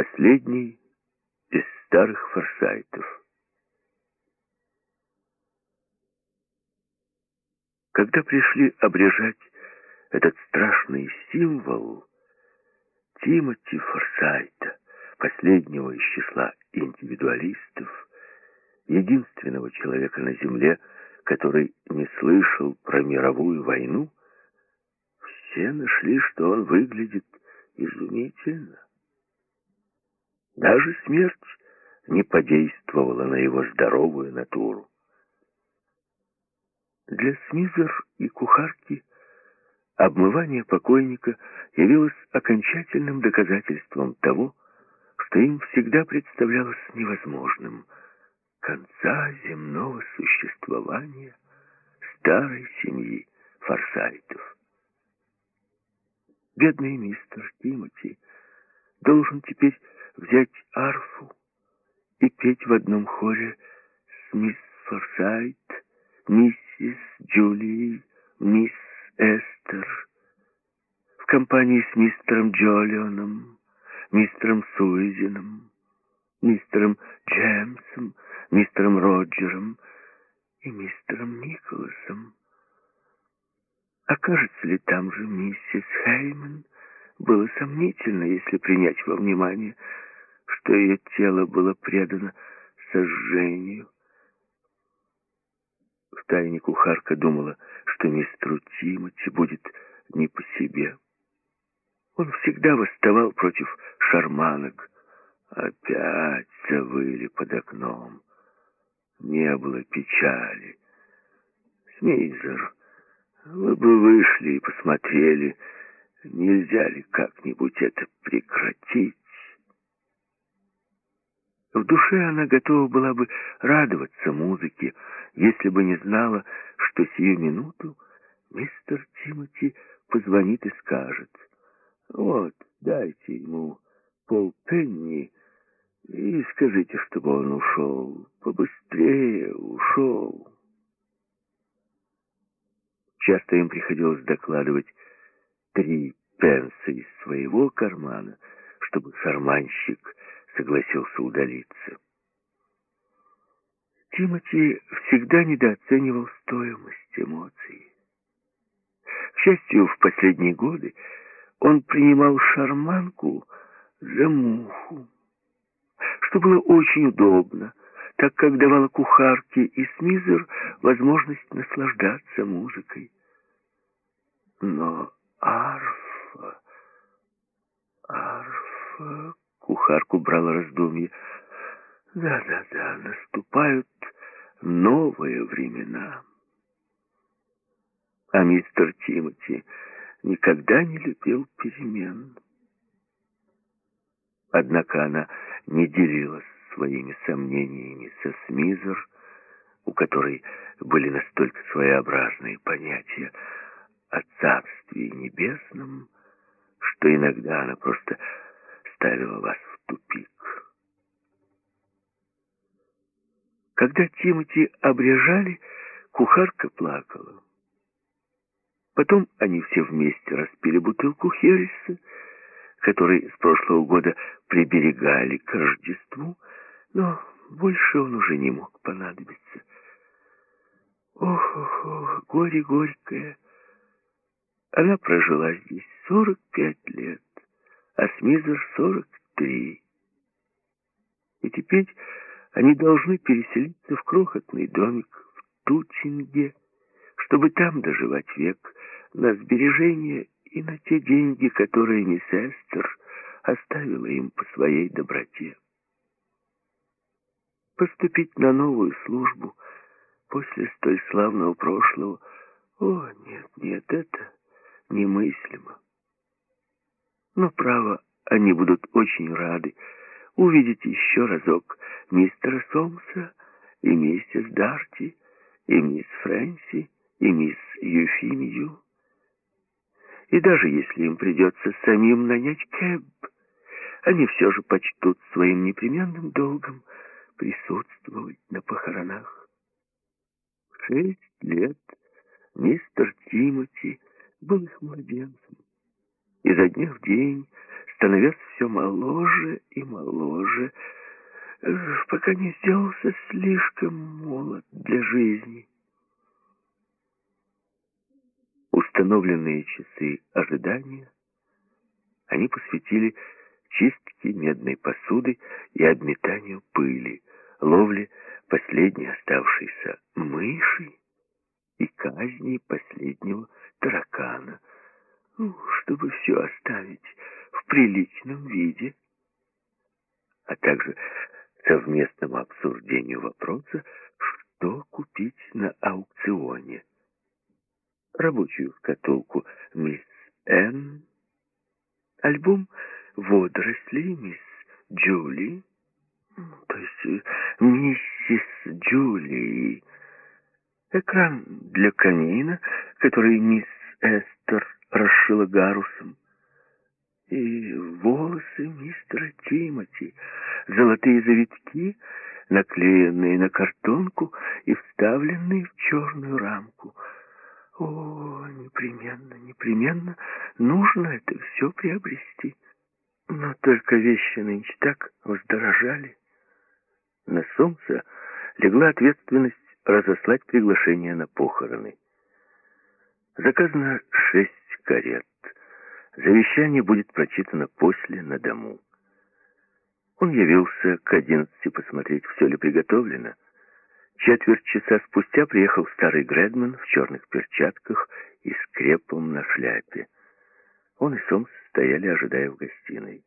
Последний из старых форсайтов. Когда пришли обрежать этот страшный символ Тимоти Форсайта, последнего из числа индивидуалистов, единственного человека на Земле, который не слышал про мировую войну, все нашли, что он выглядит изумительно. Даже смерть не подействовала на его здоровую натуру. Для Смизер и кухарки обмывание покойника явилось окончательным доказательством того, что им всегда представлялось невозможным конца земного существования старой семьи Форсайтов. Бедный мистер Тимоти должен теперь взять арфу и петь в одном хоре с мисс Форсайт, миссис Джулией, мисс Эстер, в компании с мистером Джолионом, мистером Суизином, мистером Джемсом, мистером Роджером и мистером Николасом. Окажется ли там же миссис Хейман, было сомнительно, если принять во внимание, что ее тело было предано сожжению. Втайне кухарка думала, что мистеру Тимоти будет не по себе. Он всегда восставал против шарманок. Опять завыли под окном. Не было печали. Смейзер, вы бы вышли и посмотрели, Нельзя ли как-нибудь это прекратить? В душе она готова была бы радоваться музыке, если бы не знала, что сию минуту мистер Тимоти позвонит и скажет, «Вот, дайте ему полпенни и скажите, чтобы он ушел, побыстрее ушел». Часто им приходилось докладывать три пенса из своего кармана, чтобы шарманщик согласился удалиться. Тимати всегда недооценивал стоимость эмоций. К счастью, в последние годы он принимал шарманку за муху, что было очень удобно, так как давало кухарке и Смизер возможность наслаждаться музыкой. Но Арфа, арфа, кухарку брала раздумье. Да-да-да, наступают новые времена. А мистер Тимоти никогда не любил перемен. Однако она не делилась своими сомнениями со Смизер, у которой были настолько своеобразные понятия о Царстве Небесном, что иногда она просто ставила вас в тупик. Когда Тимати обрежали, кухарка плакала. Потом они все вместе распили бутылку Хереса, который с прошлого года приберегали к Рождеству, но больше он уже не мог понадобиться. Ох, ох, ох, горе горькое! Она прожила здесь 45 лет, а Смизер 43. И теперь они должны переселиться в крохотный домик в Тутинге, чтобы там доживать век на сбережения и на те деньги, которые мисс Эстер оставила им по своей доброте. Поступить на новую службу после столь славного прошлого, о, нет, нет, это немыслимо. Но, право, они будут очень рады увидеть еще разок мистера Сомса и миссис Дарти, и мисс Фрэнси, и мисс Юфимию. И даже если им придется самим нанять кэб, они все же почтут своим непременным долгом присутствовать на похоронах. В шесть лет мистер Тимоти был их младенцем. Изо дня в день становясь все моложе и моложе, пока не сделался слишком молод для жизни. Установленные часы ожидания они посвятили чистке медной посуды и обметанию пыли, ловле последней оставшейся мыши и казни последнего таракана, ну, чтобы все оставить в приличном виде, а также совместному обсуждению вопроса, что купить на аукционе. Рабочую шкатулку мисс Н, альбом водорослей мисс Джули, то есть э, миссис Джули, экран для камина, который мисс Эстер расшила гарусом, и волосы мистера Тимоти, золотые завитки, наклеенные на картонку и вставленные в черную рамку. О, непременно, непременно нужно это все приобрести. Но только вещи нынче так воздорожали. На солнце легла ответственность разослать приглашение на похороны. Заказано шесть карет. Завещание будет прочитано после на дому. Он явился к одиннадцати посмотреть, все ли приготовлено. Четверть часа спустя приехал старый Гредман в черных перчатках и с крепом на шляпе. Он и Сомс стояли, ожидая в гостиной.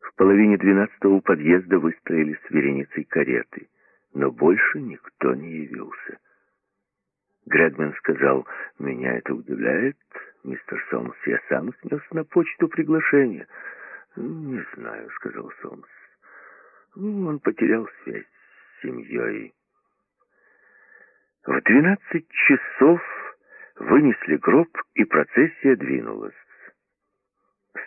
В половине двенадцатого у подъезда выстроились вереницей кареты, но больше никто не явился. Гредман сказал, «Меня это удивляет, мистер Сомс. Я сам снес на почту приглашение». «Не знаю», — сказал Сомс. «Ну, он потерял связь с семьей». В двенадцать часов вынесли гроб, и процессия двинулась.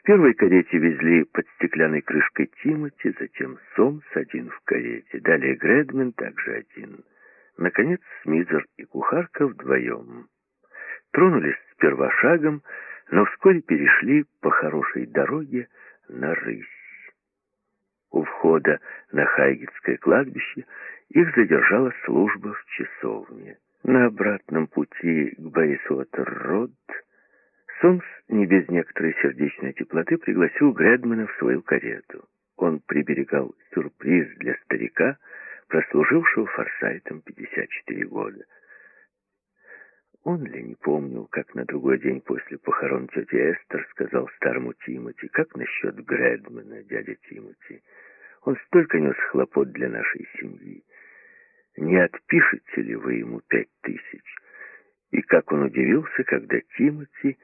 В первой карете везли под стеклянной крышкой Тимоти, затем Сомс один в карете, далее Гредмен также один. Наконец Смизер и кухарка вдвоем. Тронулись сперва шагом, но вскоре перешли по хорошей дороге на рысь. У входа на Хайгетское кладбище их задержала служба в часовне. На обратном пути к Бейсуотер-Род Сомс не без некоторой сердечной теплоты пригласил Гредмана в свою карету. Он приберегал сюрприз для старика, прослужившего форсайтом 54 года. Он ли не помнил, как на другой день после похорон тети Эстер сказал старому Тимоти, как насчет Гредмана, дядя Тимоти? Он столько нес хлопот для нашей семьи. Не отпишете ли вы ему пять тысяч? И как он удивился, когда Тимоти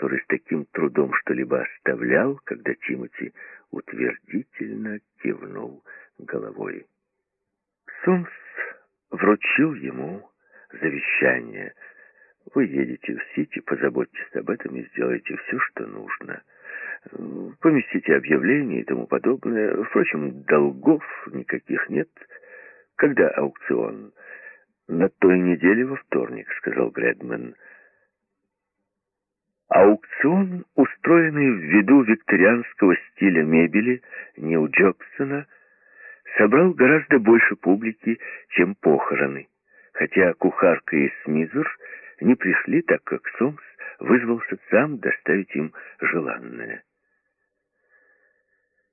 который с таким трудом что-либо оставлял, когда Тимоти утвердительно кивнул головой. Сомс вручил ему завещание. Вы едете в Сити, позаботьтесь об этом и сделайте все, что нужно. Поместите объявление и тому подобное. Впрочем, долгов никаких нет. Когда аукцион? На той неделе во вторник, сказал Гредман. Аукцион, устроенный в виду викторианского стиля мебели Нил Джобсона, собрал гораздо больше публики, чем похороны, хотя кухарка и Смизер не пришли, так как Сомс вызвался сам доставить им желанное.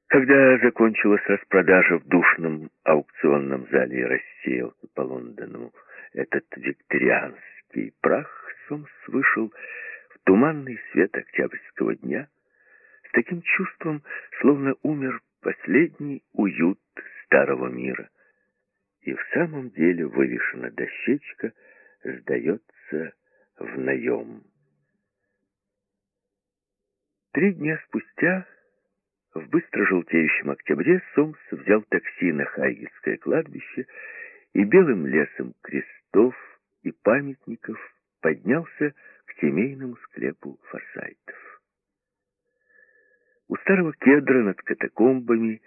Когда закончилась распродажа в душном аукционном зале и рассеялся по Лондону этот викторианский прах, Сомс вышел туманный свет октябрьского дня с таким чувством, словно умер последний уют старого мира. И в самом деле вывешена дощечка «Сдается в наем». Три дня спустя, в быстро желтеющем октябре, Сомс взял такси на Хайгетское кладбище и белым лесом крестов и памятников поднялся семейному склепу форсайтов. У старого кедра над катакомбами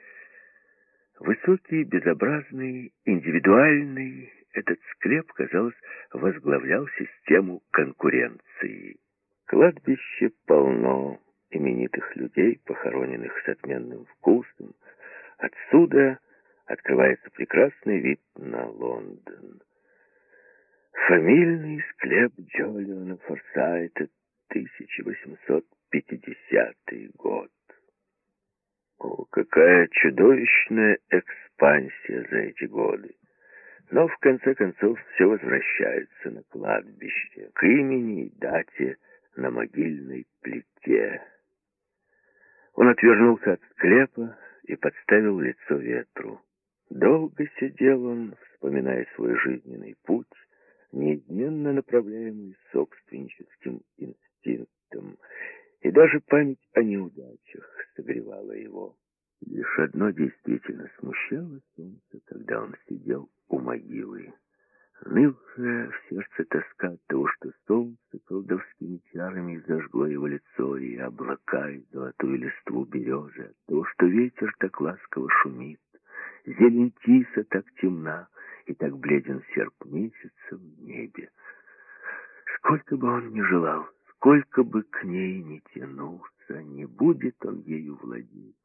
высокий, безобразный, индивидуальный, этот склеп, казалось, возглавлял систему конкуренции. Кладбище полно, именитых людей, похороненных с отменным вкусом. Отсюда открывается прекрасный вид на Лондон. Фамильный склеп Джолиона Форсайта, 1850 год. О, какая чудовищная экспансия за эти годы! Но в конце концов все возвращается на кладбище, к имени и дате на могильной плите. Он отвернулся от склепа и подставил лицо ветру. Долго сидел он, вспоминая свой жизненный путь, неизменно направляемый собственническим инстинктом, и даже память о неудачах согревала его. Лишь одно действительно смущало солнце, когда он сидел у могилы. Нылшая в сердце тоска от того, что солнце колдовскими чарами зажгло его лицо и облака и золотую листву березы, от того, что ветер так ласково шумит, зелень тиса так темна, и так бледен серп месяца в небе. Сколько бы он ни желал, сколько бы к ней ни тянулся, не будет он ею владеть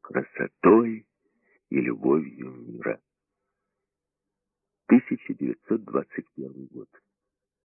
красотой и любовью мира. 1921 год.